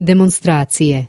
Demonstracije.